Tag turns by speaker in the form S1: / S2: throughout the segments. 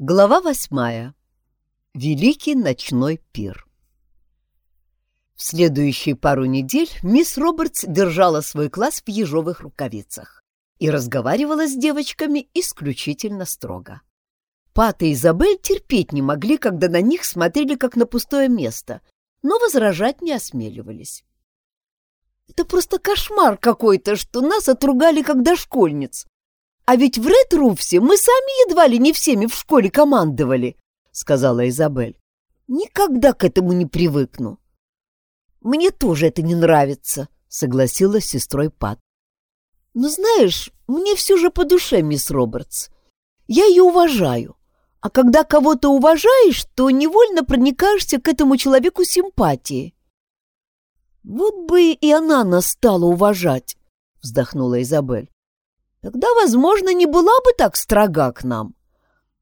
S1: Глава восьмая. Великий ночной пир. В следующие пару недель мисс Робертс держала свой класс в ежовых рукавицах и разговаривала с девочками исключительно строго. Пат и Изабель терпеть не могли, когда на них смотрели как на пустое место, но возражать не осмеливались. «Это просто кошмар какой-то, что нас отругали как дошкольниц», а ведь в Ред-Руфсе мы сами едва ли не всеми в школе командовали, — сказала Изабель. Никогда к этому не привыкну. Мне тоже это не нравится, — согласилась с сестрой Пат. Но знаешь, мне все же по душе, мисс Робертс. Я ее уважаю. А когда кого-то уважаешь, то невольно проникаешься к этому человеку симпатией. Вот бы и она нас стала уважать, — вздохнула Изабель. Тогда, возможно, не была бы так строга к нам.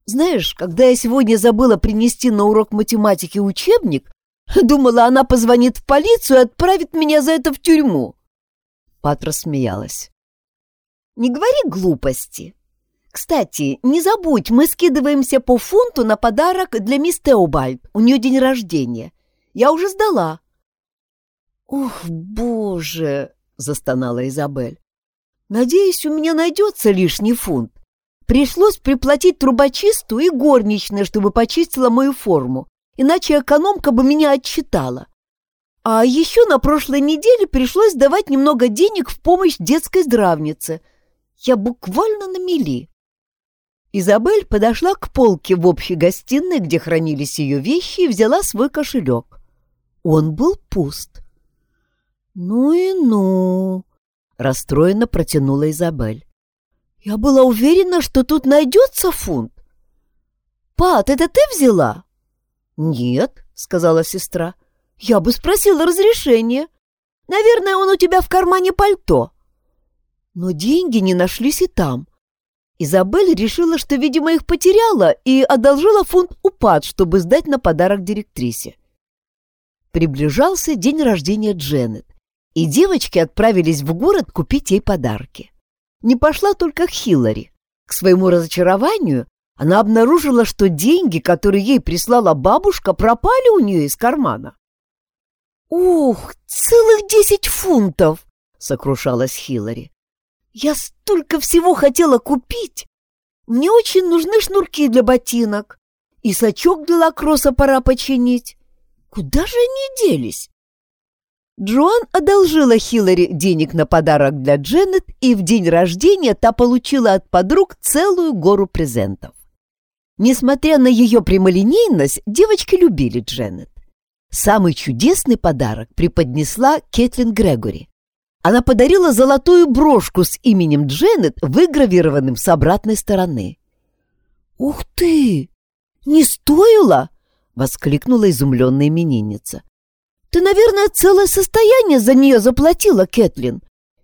S1: Знаешь, когда я сегодня забыла принести на урок математики учебник, думала, она позвонит в полицию и отправит меня за это в тюрьму. Патра смеялась. Не говори глупости. Кстати, не забудь, мы скидываемся по фунту на подарок для мисс Теобальд. У нее день рождения. Я уже сдала. Ох, боже, застонала Изабель. Надеюсь, у меня найдется лишний фунт. Пришлось приплатить трубочисту и горничной, чтобы почистила мою форму, иначе экономка бы меня отчитала. А еще на прошлой неделе пришлось давать немного денег в помощь детской здравнице. Я буквально на мели. Изабель подошла к полке в общей гостиной, где хранились ее вещи, и взяла свой кошелек. Он был пуст. «Ну и ну!» — расстроенно протянула Изабель. «Я была уверена, что тут найдется фунт». «Пат, это ты взяла?» «Нет», — сказала сестра. «Я бы спросила разрешения. Наверное, он у тебя в кармане пальто». Но деньги не нашлись и там. Изабель решила, что, видимо, их потеряла, и одолжила фунт у Пат, чтобы сдать на подарок директрисе. Приближался день рождения Дженнет и девочки отправились в город купить ей подарки. Не пошла только Хиллари. К своему разочарованию она обнаружила, что деньги, которые ей прислала бабушка, пропали у нее из кармана. «Ух, целых десять фунтов!» — сокрушалась Хиллари. «Я столько всего хотела купить! Мне очень нужны шнурки для ботинок, и сачок для лакросса пора починить. Куда же они делись?» Джоан одолжила Хиллари денег на подарок для Дженнет, и в день рождения та получила от подруг целую гору презентов. Несмотря на ее прямолинейность, девочки любили Дженнет. Самый чудесный подарок преподнесла Кэтлин Грегори. Она подарила золотую брошку с именем Дженнет, выгравированным с обратной стороны. «Ух ты! Не стоило!» — воскликнула изумленная именинница. Ты, наверное, целое состояние за нее заплатила, Кэтлин.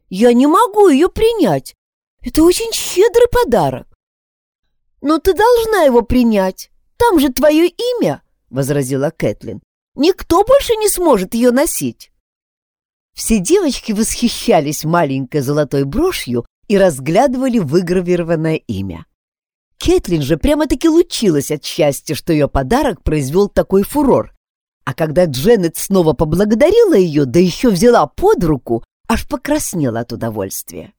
S1: Я не могу ее принять. Это очень щедрый подарок. Но ты должна его принять. Там же твое имя, — возразила Кэтлин. Никто больше не сможет ее носить. Все девочки восхищались маленькой золотой брошью и разглядывали выгравированное имя. Кэтлин же прямо-таки лучилась от счастья, что ее подарок произвел такой фурор, а когда Дженнет снова поблагодарила ее, да еще взяла под руку, аж покраснела от удовольствия.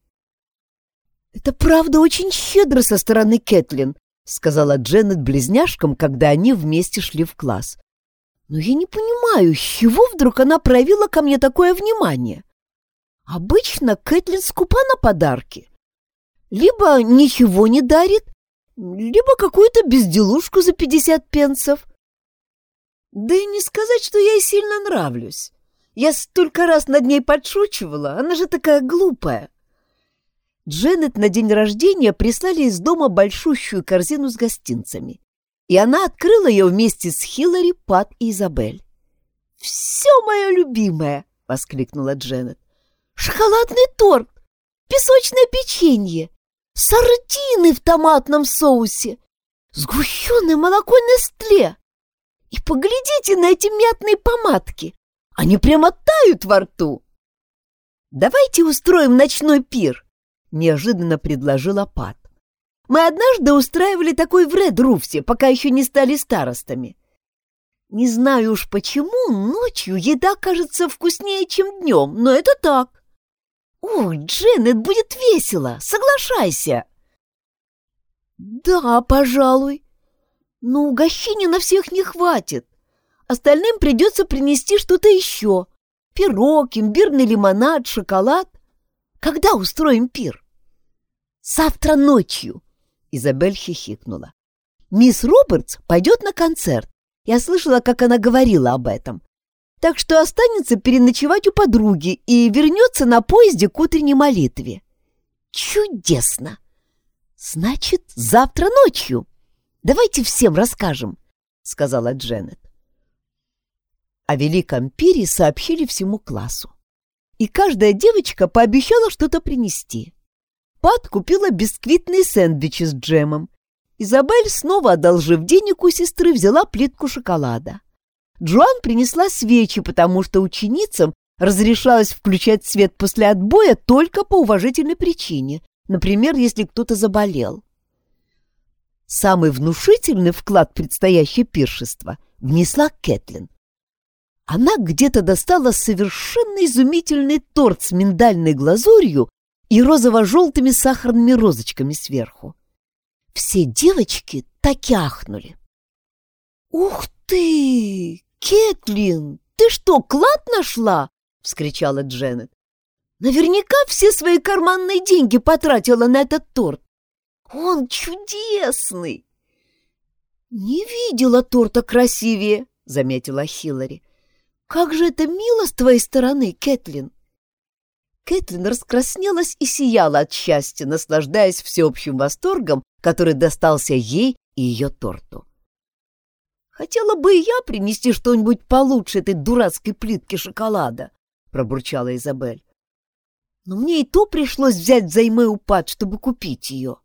S1: «Это правда очень щедро со стороны Кэтлин», — сказала Дженнет близняшкам, когда они вместе шли в класс. «Но я не понимаю, с чего вдруг она проявила ко мне такое внимание? Обычно Кэтлин скупа на подарки. Либо ничего не дарит, либо какую-то безделушку за пятьдесят пенсов». Да и не сказать, что я ей сильно нравлюсь. Я столько раз над ней подшучивала, она же такая глупая. Дженнет на день рождения прислали из дома большущую корзину с гостинцами, и она открыла ее вместе с Хиллари, Пат и Изабель. «Все мое любимое!» — воскликнула Дженнет. «Шоколадный торт, песочное печенье, сардины в томатном соусе, сгущенное молоко Нестле, и поглядите на эти мятные помадки! Они прямо тают во рту!» «Давайте устроим ночной пир!» — неожиданно предложила Пат. Мы однажды устраивали такой в Ред-Руфсе, пока еще не стали старостами. Не знаю уж почему, ночью еда кажется вкуснее, чем днем, но это так. Ой, Дженнет, будет весело, соглашайся. Да, пожалуй. Но угощения на всех не хватит. Остальным придется принести что-то еще. Пирог, имбирный лимонад, шоколад. Когда устроим пир? Завтра ночью. Изабель хихикнула. Мисс Робертс пойдет на концерт. Я слышала, как она говорила об этом. Так что останется переночевать у подруги и вернется на поезде к утренней молитве. Чудесно! Значит, завтра ночью. Давайте всем расскажем, сказала Дженнет. О великом пире сообщили всему классу. И каждая девочка пообещала что-то принести. Пат купила бисквитные сэндвичи с джемом. Изабель, снова одолжив денег у сестры, взяла плитку шоколада. Джоан принесла свечи, потому что ученицам разрешалось включать свет после отбоя только по уважительной причине, например, если кто-то заболел. Самый внушительный вклад в предстоящее пиршество внесла Кэтлин. Она где-то достала совершенно изумительный торт с миндальной глазурью и розово-желтыми сахарными розочками сверху. Все девочки так и ахнули. «Ух ты! Кэтлин, ты что, клад нашла?» — вскричала Дженнет. «Наверняка все свои карманные деньги потратила на этот торт. Он чудесный!» «Не видела торта красивее», — заметила Хиллари. «Как же это мило с твоей стороны, Кэтлин!» Кэтлин раскраснелась и сияла от счастья, наслаждаясь всеобщим восторгом, который достался ей и ее торту. «Хотела бы и я принести что-нибудь получше этой дурацкой плитки шоколада», — пробурчала Изабель. «Но мне и то пришлось взять взаймы у Пат, чтобы купить ее».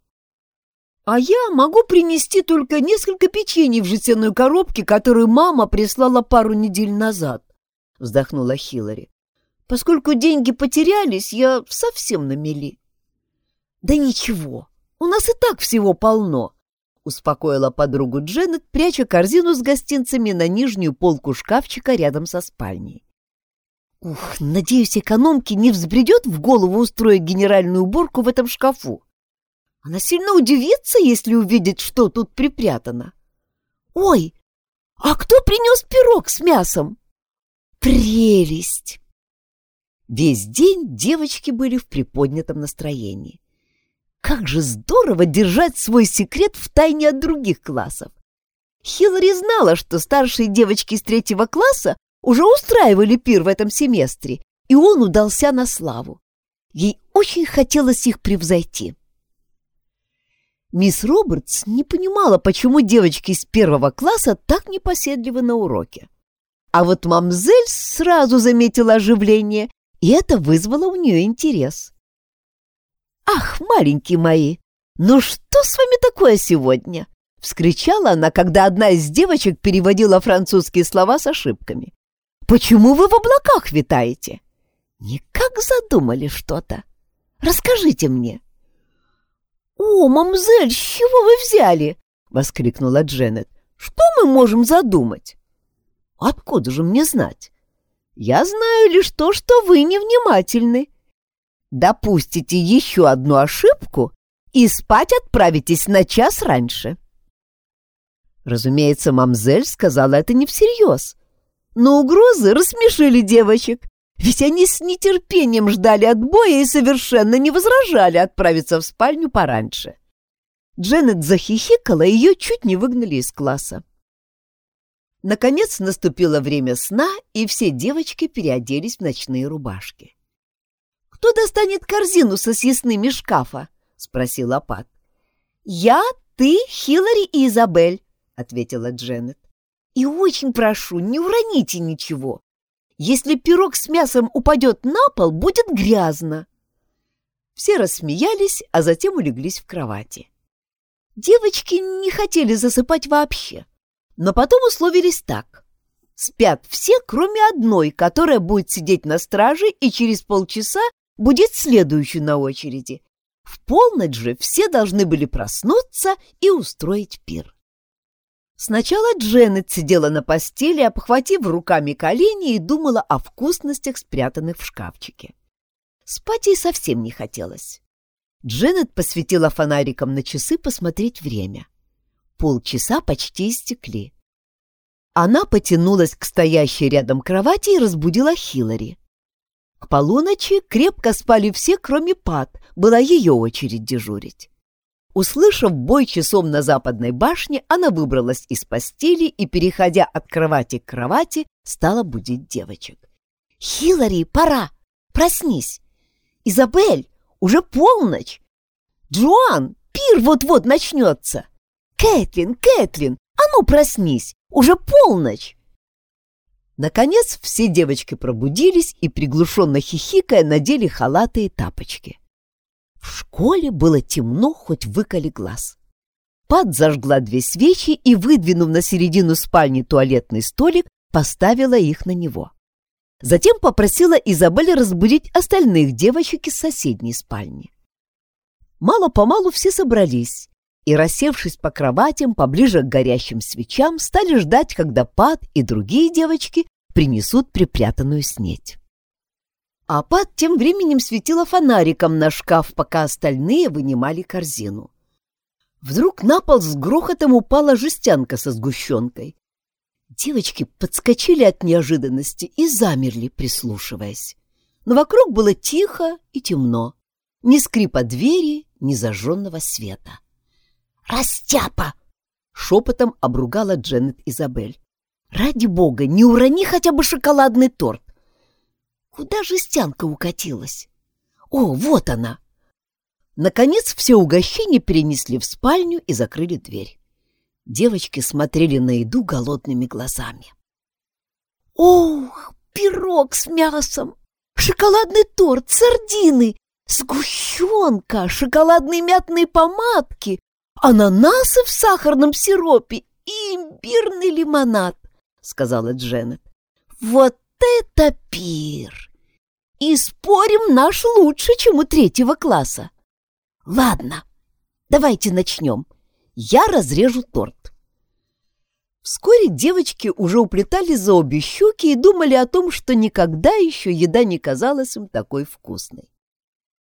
S1: «А я могу принести только несколько печений в жестяной коробке, которую мама прислала пару недель назад», — вздохнула Хиллари. «Поскольку деньги потерялись, я совсем на мели». «Да ничего, у нас и так всего полно», — успокоила подругу Дженнет, пряча корзину с гостинцами на нижнюю полку шкафчика рядом со спальней. «Ух, надеюсь, экономке не взбредет в голову устроить генеральную уборку в этом шкафу. Она сильно удивится, если увидит, что тут припрятано. Ой, а кто принес пирог с мясом?» Прелесть! Весь день девочки были в приподнятом настроении. Как же здорово держать свой секрет в тайне от других классов. Хиллари знала, что старшие девочки из третьего класса уже устраивали пир в этом семестре, и он удался на славу. Ей очень хотелось их превзойти. Мисс Робертс не понимала, почему девочки из первого класса так непоседливы на уроке. А вот мамзель сразу заметила оживление, и это вызвало у нее интерес. «Ах, маленькие мои, ну что с вами такое сегодня?» — вскричала она, когда одна из девочек переводила французские слова с ошибками. «Почему вы в облаках витаете?» «Никак задумали что-то. Расскажите мне». «О, мамзель, с чего вы взяли?» — воскликнула Дженнет. «Что мы можем задумать?» Откуда же мне знать? Я знаю лишь то, что вы невнимательны. Допустите еще одну ошибку и спать отправитесь на час раньше. Разумеется, мамзель сказала это не всерьез, но угрозы рассмешили девочек, ведь они с нетерпением ждали отбоя и совершенно не возражали отправиться в спальню пораньше. Дженнет захихикала, и ее чуть не выгнали из класса. Наконец наступило время сна, и все девочки переоделись в ночные рубашки. «Кто достанет корзину со съестными шкафа?» — спросил Апат. «Я, ты, Хиллари и Изабель», — ответила Дженнет. «И очень прошу, не уроните ничего. Если пирог с мясом упадет на пол, будет грязно». Все рассмеялись, а затем улеглись в кровати. Девочки не хотели засыпать вообще. Но потом условились так. Спят все, кроме одной, которая будет сидеть на страже и через полчаса будет следующей на очереди. В полночь же все должны были проснуться и устроить пир. Сначала Дженнет сидела на постели, обхватив руками колени и думала о вкусностях, спрятанных в шкафчике. Спать ей совсем не хотелось. Дженнет посветила фонариком на часы посмотреть время. Полчаса почти истекли. Она потянулась к стоящей рядом кровати и разбудила Хиллари. К полуночи крепко спали все, кроме Пат, была ее очередь дежурить. Услышав бой часов на западной башне, она выбралась из постели и, переходя от кровати к кровати, стала будить девочек. «Хиллари, пора! Проснись! Изабель, уже полночь! Джоан, пир вот-вот начнется! Кэтлин, Кэтлин, а ну проснись! Уже полночь!» Наконец все девочки пробудились и, приглушенно хихикая, надели халаты и тапочки. В школе было темно, хоть выколи глаз. Пат зажгла две свечи и, выдвинув на середину спальни туалетный столик, поставила их на него. Затем попросила Изабель разбудить остальных девочек из соседней спальни. Мало-помалу все собрались и, рассевшись по кроватям поближе к горящим свечам, стали ждать, когда Пат и другие девочки принесут припрятанную снеть. А Пат тем временем светила фонариком на шкаф, пока остальные вынимали корзину. Вдруг на пол с грохотом упала жестянка со сгущенкой. Девочки подскочили от неожиданности и замерли, прислушиваясь. Но вокруг было тихо и темно. Ни скрипа двери, ни зажженного света. «Растяпа!» — шепотом обругала Дженнет Изабель. «Ради бога, не урони хотя бы шоколадный торт!» Куда жестянка укатилась? О, вот она! Наконец все угощения перенесли в спальню и закрыли дверь. Девочки смотрели на еду голодными глазами. «Ох, пирог с мясом! Шоколадный торт, сардины, сгущенка, шоколадные мятные помадки, ананасы в сахарном сиропе и имбирный лимонад», — сказала Дженнет. «Вот это пир! И спорим, наш лучше, чем у третьего класса. Ладно, давайте начнем. Я разрежу торт. Вскоре девочки уже уплетали за обе щеки и думали о том, что никогда еще еда не казалась им такой вкусной.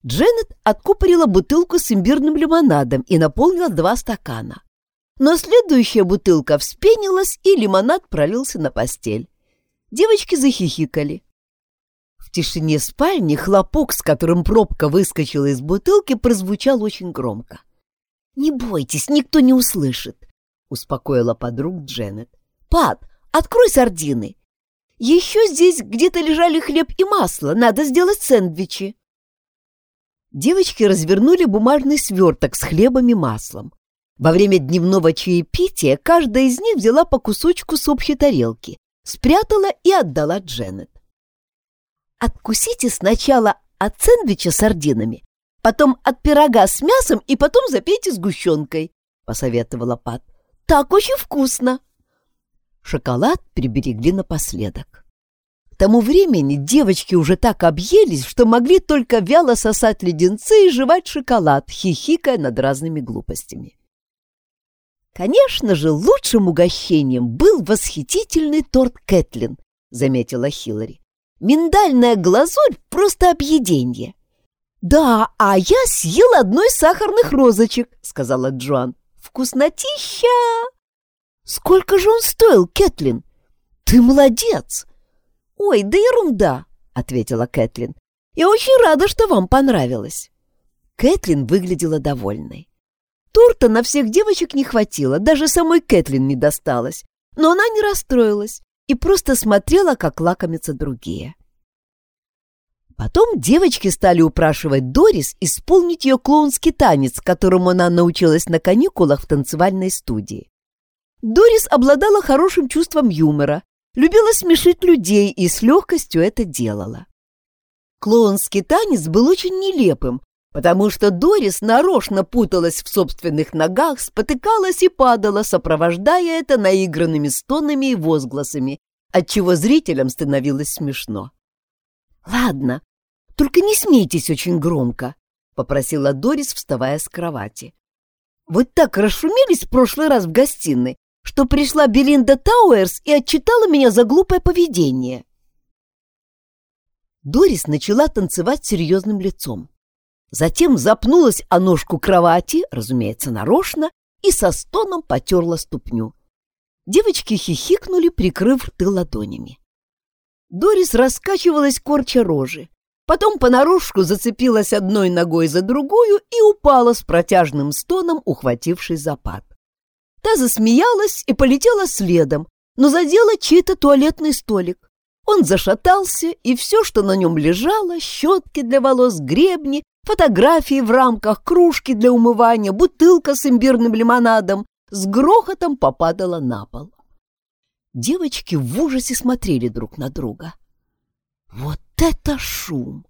S1: Дженнет откупорила бутылку с имбирным лимонадом и наполнила два стакана. Но следующая бутылка вспенилась, и лимонад пролился на постель. Девочки захихикали. В тишине спальни хлопок, с которым пробка выскочила из бутылки, прозвучал очень громко. «Не бойтесь, никто не услышит», — успокоила подруг Дженнет. «Пат, открой сардины. Еще здесь где-то лежали хлеб и масло, надо сделать сэндвичи». Девочки развернули бумажный сверток с хлебом и маслом. Во время дневного чаепития каждая из них взяла по кусочку с общей тарелки, спрятала и отдала Дженнет. «Откусите сначала от сэндвича с сардинами, потом от пирога с мясом и потом запейте сгущенкой», — посоветовала Пат. «Так очень вкусно!» Шоколад приберегли напоследок. К тому времени девочки уже так объелись, что могли только вяло сосать леденцы и жевать шоколад, хихикая над разными глупостями. Конечно же, лучшим угощением был восхитительный торт Кэтлин, заметила Хиллари. Миндальная глазурь — просто объеденье. Да, а я съел одну из сахарных розочек, сказала Джоан. Вкуснотища! Сколько же он стоил, Кэтлин? Ты молодец! Ой, да ерунда, ответила Кэтлин. Я очень рада, что вам понравилось. Кэтлин выглядела довольной. Торта на всех девочек не хватило, даже самой Кэтлин не досталось. Но она не расстроилась и просто смотрела, как лакомятся другие. Потом девочки стали упрашивать Дорис исполнить ее клоунский танец, которому она научилась на каникулах в танцевальной студии. Дорис обладала хорошим чувством юмора, любила смешить людей и с легкостью это делала. Клоунский танец был очень нелепым, потому что Дорис нарочно путалась в собственных ногах, спотыкалась и падала, сопровождая это наигранными стонами и возгласами, отчего зрителям становилось смешно. «Ладно, только не смейтесь очень громко», — попросила Дорис, вставая с кровати. «Вот так расшумелись в прошлый раз в гостиной, что пришла Белинда Тауэрс и отчитала меня за глупое поведение». Дорис начала танцевать серьезным лицом. Затем запнулась о ножку кровати, разумеется, нарочно, и со стоном потерла ступню. Девочки хихикнули, прикрыв рты ладонями. Дорис раскачивалась корча рожи, потом понарошку зацепилась одной ногой за другую и упала с протяжным стоном, ухватившись за пад. Та засмеялась и полетела следом, но задела чей-то туалетный столик. Он зашатался, и все, что на нем лежало, щетки для волос, гребни, фотографии в рамках, кружки для умывания, бутылка с имбирным лимонадом, с грохотом попадала на пол. Девочки в ужасе смотрели друг на друга. Вот это шум!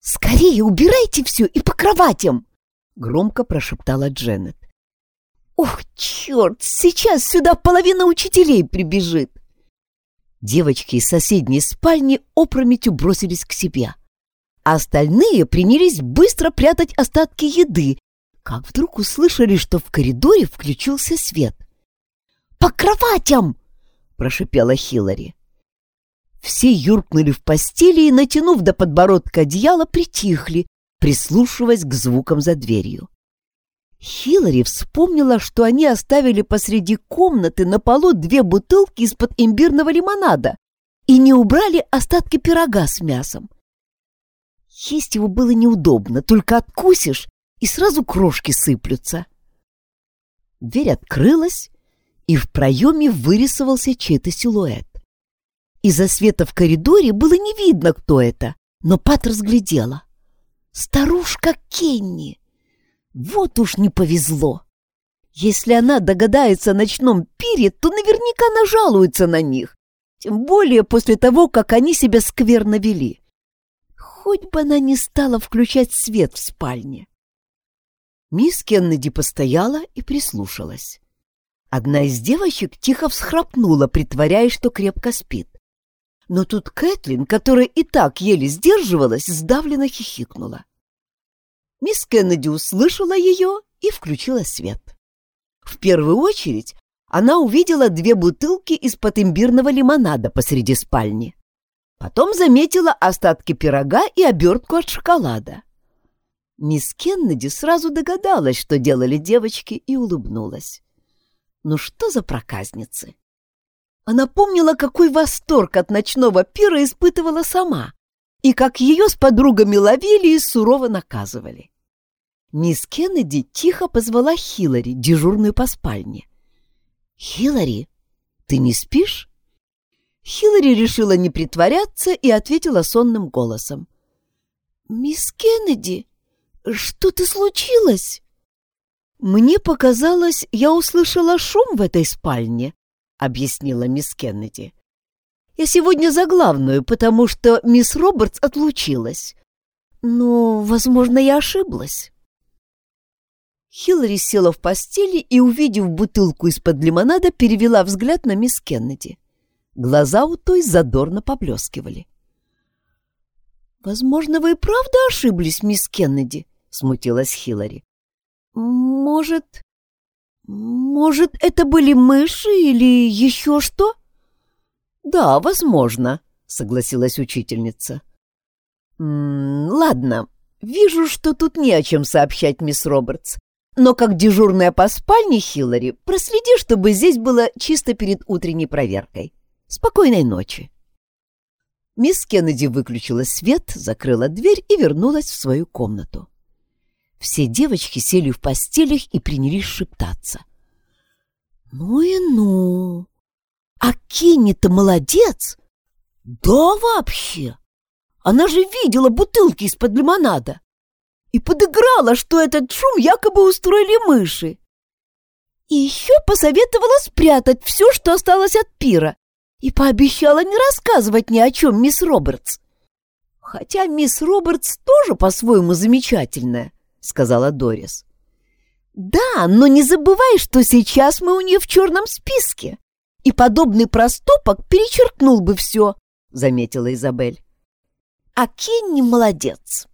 S1: «Скорее убирайте все и по кроватям!» — громко прошептала Дженнет. «Ох, черт, сейчас сюда половина учителей прибежит!» Девочки из соседней спальни опрометью бросились к себе, а остальные принялись быстро прятать остатки еды, как вдруг услышали, что в коридоре включился свет. «По кроватям!» — прошипела Хиллари. Все юркнули в постели и, натянув до подбородка одеяло, притихли, прислушиваясь к звукам за дверью. Хиллари вспомнила, что они оставили посреди комнаты на полу две бутылки из-под имбирного лимонада и не убрали остатки пирога с мясом. Есть его было неудобно, только откусишь, и сразу крошки сыплются. Дверь открылась, и в проеме вырисовался чей-то силуэт. Из-за света в коридоре было не видно, кто это, но Пат разглядела. Старушка Кенни! Вот уж не повезло. Если она догадается о ночном пире, то наверняка нажалуется на них. Тем более после того, как они себя скверно вели. Хоть бы она не стала включать свет в спальне. Мисс Кеннеди постояла и прислушалась. Одна из девочек тихо всхрапнула, притворяясь, что крепко спит. Но тут Кэтлин, которая и так еле сдерживалась, сдавленно хихикнула. Мисс Кеннеди услышала ее и включила свет. В первую очередь она увидела две бутылки из-под имбирного лимонада посреди спальни. Потом заметила остатки пирога и обертку от шоколада. Мисс Кеннеди сразу догадалась, что делали девочки, и улыбнулась. Ну что за проказницы? Она помнила, какой восторг от ночного пира испытывала сама и как ее с подругами ловили и сурово наказывали. Мисс Кеннеди тихо позвала Хиллари, дежурную по спальне. «Хиллари, ты не спишь?» Хиллари решила не притворяться и ответила сонным голосом. «Мисс Кеннеди, что-то случилось?» «Мне показалось, я услышала шум в этой спальне», — объяснила мисс Кеннеди. Я сегодня за главную, потому что мисс Робертс отлучилась. Но, возможно, я ошиблась. Хиллари села в постели и, увидев бутылку из-под лимонада, перевела взгляд на мисс Кеннеди. Глаза у той задорно поблескивали. «Возможно, вы и правда ошиблись, мисс Кеннеди», — смутилась Хиллари. «Может... может, это были мыши или еще что?» «Да, возможно», — согласилась учительница. «М -м, «Ладно, вижу, что тут не о чем сообщать, мисс Робертс. Но как дежурная по спальне Хиллари, проследи, чтобы здесь было чисто перед утренней проверкой. Спокойной ночи». Мисс Кеннеди выключила свет, закрыла дверь и вернулась в свою комнату. Все девочки сели в постелях и принялись шептаться. «Ну и ну! А Кенни-то молодец! Да вообще! Она же видела бутылки из-под лимонада и подыграла, что этот шум якобы устроили мыши. И еще посоветовала спрятать все, что осталось от пира, и пообещала не рассказывать ни о чем мисс Робертс. Хотя мисс Робертс тоже по-своему замечательная, сказала Дорис. Да, но не забывай, что сейчас мы у нее в черном списке и подобный проступок перечеркнул бы все», — заметила Изабель. «А Кенни молодец.